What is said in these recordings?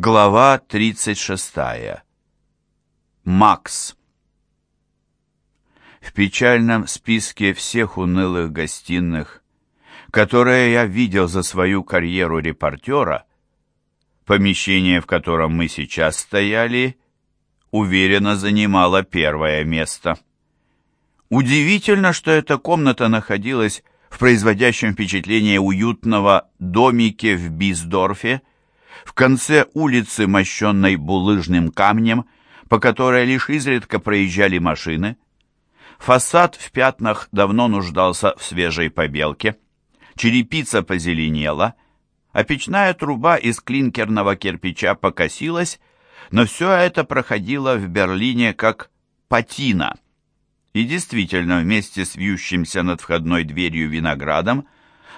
Глава 36. Макс. В печальном списке всех унылых гостиных, которые я видел за свою карьеру репортера, помещение, в котором мы сейчас стояли, уверенно занимало первое место. Удивительно, что эта комната находилась в производящем впечатление уютного домике в Биздорфе, в конце улицы, мощенной булыжным камнем, по которой лишь изредка проезжали машины. Фасад в пятнах давно нуждался в свежей побелке. Черепица позеленела, а печная труба из клинкерного кирпича покосилась, но все это проходило в Берлине как патина. И действительно, вместе с вьющимся над входной дверью виноградом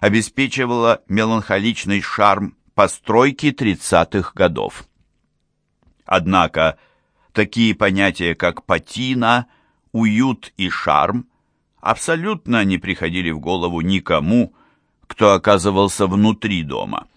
обеспечивала меланхоличный шарм постройки 30-х годов. Однако такие понятия, как патина, уют и шарм, абсолютно не приходили в голову никому, кто оказывался внутри дома.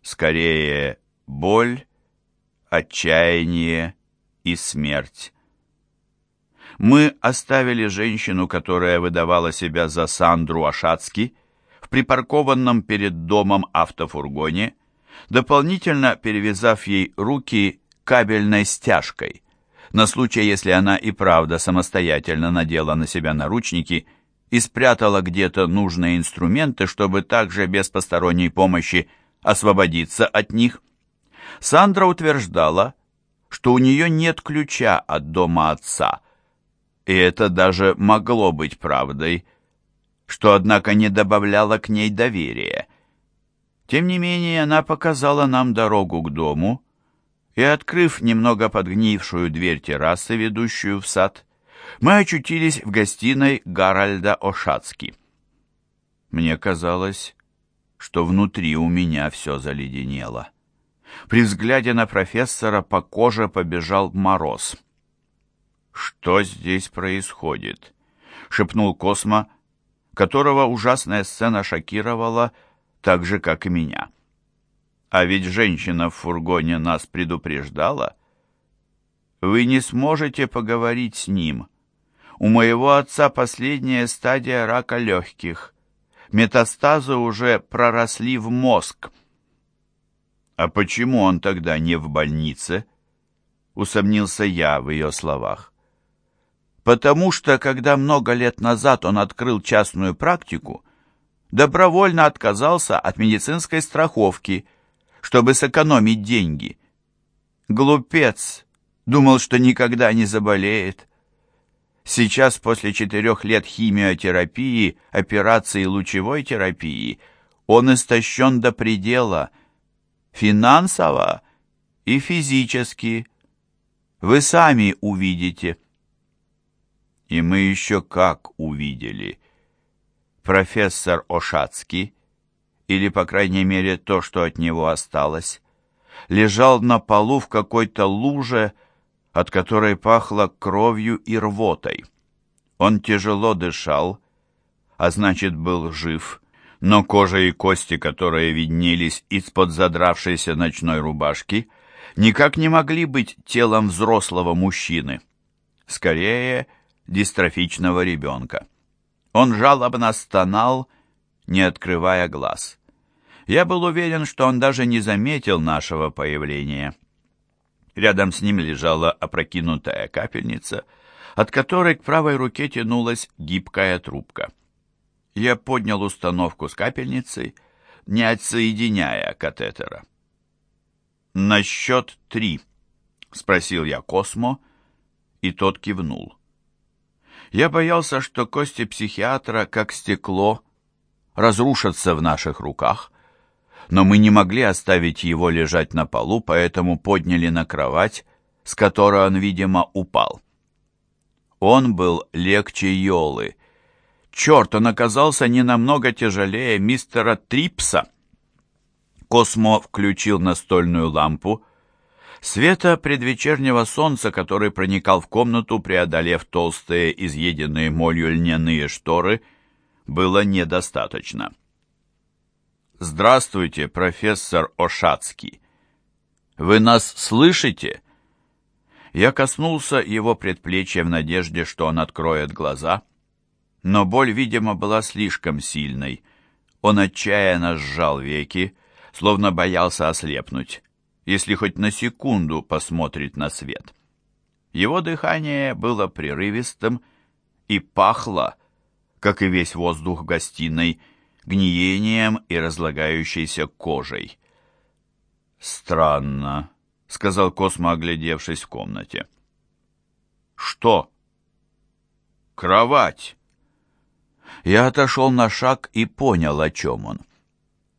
Скорее, боль, отчаяние и смерть. Мы оставили женщину, которая выдавала себя за Сандру Ашацки, припаркованном перед домом автофургоне, дополнительно перевязав ей руки кабельной стяжкой, на случай, если она и правда самостоятельно надела на себя наручники и спрятала где-то нужные инструменты, чтобы также без посторонней помощи освободиться от них. Сандра утверждала, что у нее нет ключа от дома отца, и это даже могло быть правдой, что, однако, не добавляло к ней доверия. Тем не менее, она показала нам дорогу к дому, и, открыв немного подгнившую дверь террасы, ведущую в сад, мы очутились в гостиной Гарольда Ошацки. Мне казалось, что внутри у меня все заледенело. При взгляде на профессора по коже побежал мороз. «Что здесь происходит?» — шепнул Космо, которого ужасная сцена шокировала, так же, как и меня. А ведь женщина в фургоне нас предупреждала. Вы не сможете поговорить с ним. У моего отца последняя стадия рака легких. Метастазы уже проросли в мозг. А почему он тогда не в больнице? Усомнился я в ее словах потому что, когда много лет назад он открыл частную практику, добровольно отказался от медицинской страховки, чтобы сэкономить деньги. Глупец, думал, что никогда не заболеет. Сейчас, после четырех лет химиотерапии, операции лучевой терапии, он истощен до предела, финансово и физически. Вы сами увидите. И мы еще как увидели. Профессор Ошацкий, или, по крайней мере, то, что от него осталось, лежал на полу в какой-то луже, от которой пахло кровью и рвотой. Он тяжело дышал, а значит, был жив, но кожа и кости, которые виднелись из-под задравшейся ночной рубашки, никак не могли быть телом взрослого мужчины. Скорее, дистрофичного ребенка. Он жалобно стонал, не открывая глаз. Я был уверен, что он даже не заметил нашего появления. Рядом с ним лежала опрокинутая капельница, от которой к правой руке тянулась гибкая трубка. Я поднял установку с капельницей, не отсоединяя катетера. «На счет три», — спросил я Космо, и тот кивнул. Я боялся, что кости психиатра, как стекло, разрушатся в наших руках, но мы не могли оставить его лежать на полу, поэтому подняли на кровать, с которой он, видимо, упал. Он был легче Йолы. Черт, он оказался не намного тяжелее мистера Трипса. Космо включил настольную лампу, Света предвечернего солнца, который проникал в комнату, преодолев толстые, изъеденные молью льняные шторы, было недостаточно. «Здравствуйте, профессор Ошацкий!» Вы нас слышите?» Я коснулся его предплечья в надежде, что он откроет глаза, но боль, видимо, была слишком сильной. Он отчаянно сжал веки, словно боялся ослепнуть, если хоть на секунду посмотрит на свет. Его дыхание было прерывистым и пахло, как и весь воздух в гостиной, гниением и разлагающейся кожей. «Странно», — сказал Космо, оглядевшись в комнате. «Что?» «Кровать!» Я отошел на шаг и понял, о чем он.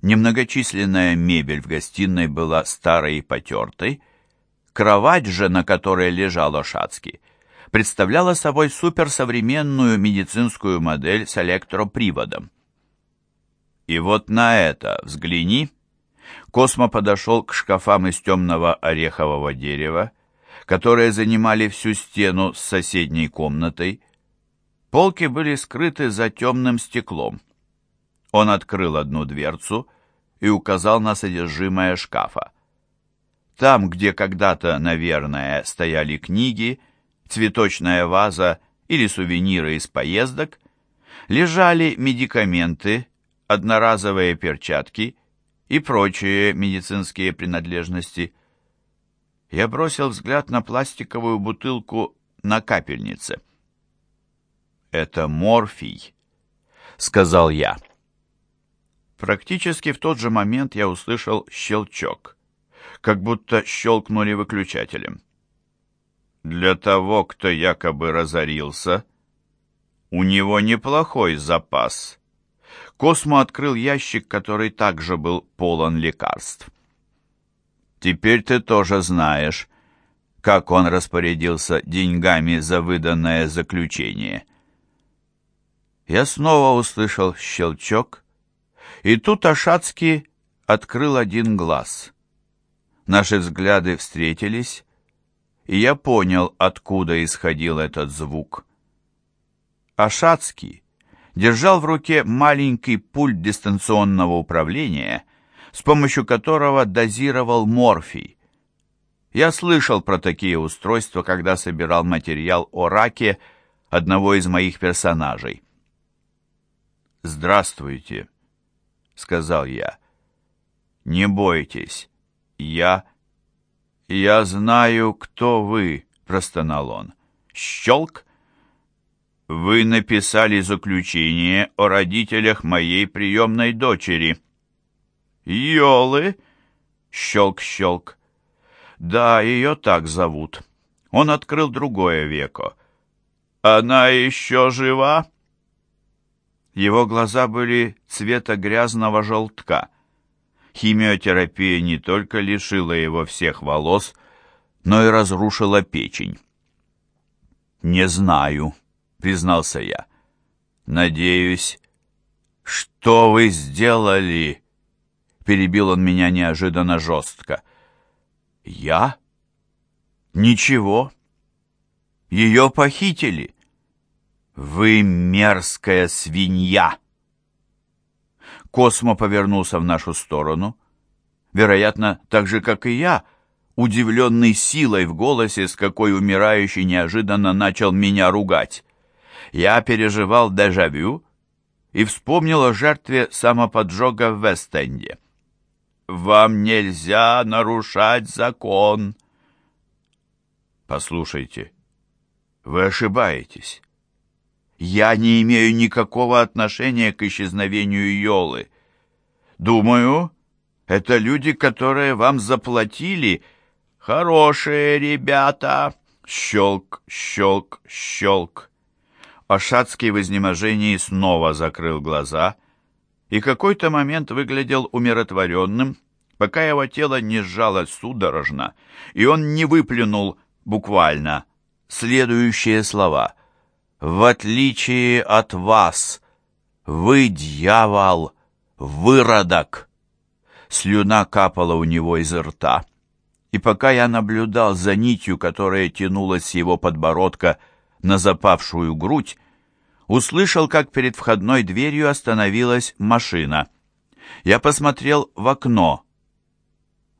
Немногочисленная мебель в гостиной была старой и потертой. Кровать же, на которой лежал Ошацкий, представляла собой суперсовременную медицинскую модель с электроприводом. И вот на это взгляни. Космо подошел к шкафам из темного орехового дерева, которые занимали всю стену с соседней комнатой. Полки были скрыты за темным стеклом. Он открыл одну дверцу и указал на содержимое шкафа. Там, где когда-то, наверное, стояли книги, цветочная ваза или сувениры из поездок, лежали медикаменты, одноразовые перчатки и прочие медицинские принадлежности. Я бросил взгляд на пластиковую бутылку на капельнице. «Это морфий», — сказал я. Практически в тот же момент я услышал щелчок, как будто щелкнули выключателем. Для того, кто якобы разорился, у него неплохой запас. Космо открыл ящик, который также был полон лекарств. Теперь ты тоже знаешь, как он распорядился деньгами за выданное заключение. Я снова услышал щелчок, и тут Ашацкий открыл один глаз. Наши взгляды встретились, и я понял, откуда исходил этот звук. Ашацкий держал в руке маленький пульт дистанционного управления, с помощью которого дозировал морфий. Я слышал про такие устройства, когда собирал материал о раке одного из моих персонажей. «Здравствуйте», сказал я. «Не бойтесь, я...» «Я знаю, кто вы», — простонал он. «Щелк?» «Вы написали заключение о родителях моей приемной дочери». «Йолы?» Щелк-щелк. «Да, ее так зовут». Он открыл другое веко. «Она еще жива?» Его глаза были цвета грязного желтка. Химиотерапия не только лишила его всех волос, но и разрушила печень. «Не знаю», — признался я. «Надеюсь...» «Что вы сделали?» — перебил он меня неожиданно жестко. «Я? Ничего. Ее похитили». «Вы мерзкая свинья!» Космо повернулся в нашу сторону. Вероятно, так же, как и я, удивленный силой в голосе, с какой умирающий неожиданно начал меня ругать. Я переживал дежавю и вспомнил о жертве самоподжога в Вест-Энде. «Вам нельзя нарушать закон!» «Послушайте, вы ошибаетесь. Я не имею никакого отношения к исчезновению Йолы. Думаю, это люди, которые вам заплатили. Хорошие ребята. Щелк, щелк, щелк. Ошацкий в изнеможении снова закрыл глаза и какой-то момент выглядел умиротворенным, пока его тело не сжалось судорожно, и он не выплюнул буквально следующие слова — в отличие от вас, вы дьявол, выродок. Слюна капала у него из рта. И пока я наблюдал за нитью, которая тянулась с его подбородка на запавшую грудь, услышал, как перед входной дверью остановилась машина. Я посмотрел в окно.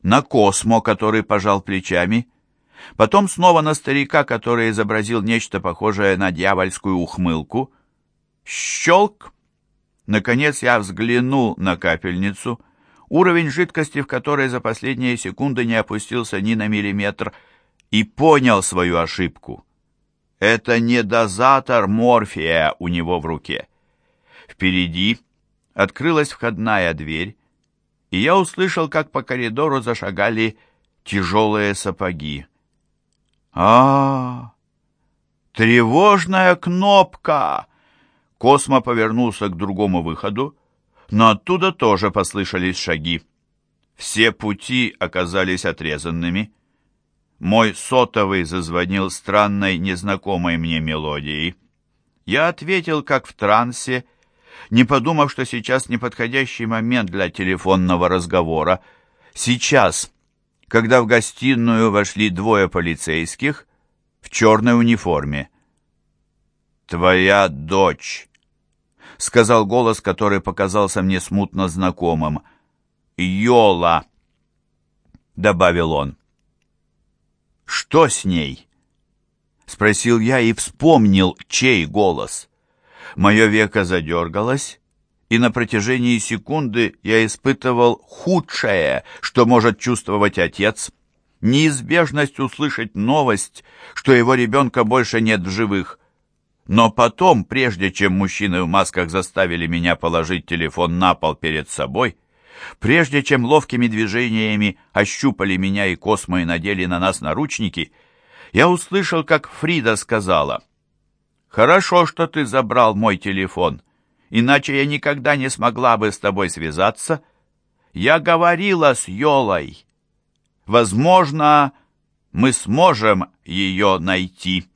на Космо, который пожал плечами, потом снова на старика, который изобразил нечто похожее на дьявольскую ухмылку. Щелк! Наконец я взглянул на капельницу, уровень жидкости в которой за последние секунды не опустился ни на миллиметр, и понял свою ошибку. Это не дозатор морфия у него в руке. Впереди открылась входная дверь, и я услышал, как по коридору зашагали тяжелые сапоги. А, -а, -а Тревожная кнопка! Космо повернулся к другому выходу, но оттуда тоже послышались шаги. Все пути оказались отрезанными. Мой сотовый зазвонил странной, незнакомой мне мелодией. Я ответил, как в трансе, не подумав, что сейчас неподходящий момент для телефонного разговора. Сейчас, когда в гостиную вошли двое полицейских в черной униформе. «Твоя дочь», — сказал голос, который показался мне смутно знакомым. «Йола», — добавил он. «Что с ней?» — спросил я и вспомнил, чей голос. Мое веко задергалось, и на протяжении секунды я испытывал худшее, что может чувствовать отец, неизбежность услышать новость, что его ребенка больше нет в живых. Но потом, прежде чем мужчины в масках заставили меня положить телефон на пол перед собой, прежде чем ловкими движениями ощупали меня и Космо и надели на нас наручники, я услышал, как Фрида сказала — Хорошо, что ты забрал мой телефон, иначе я никогда не смогла бы с тобой связаться. Я говорила с Йолой. Возможно, мы сможем ее найти».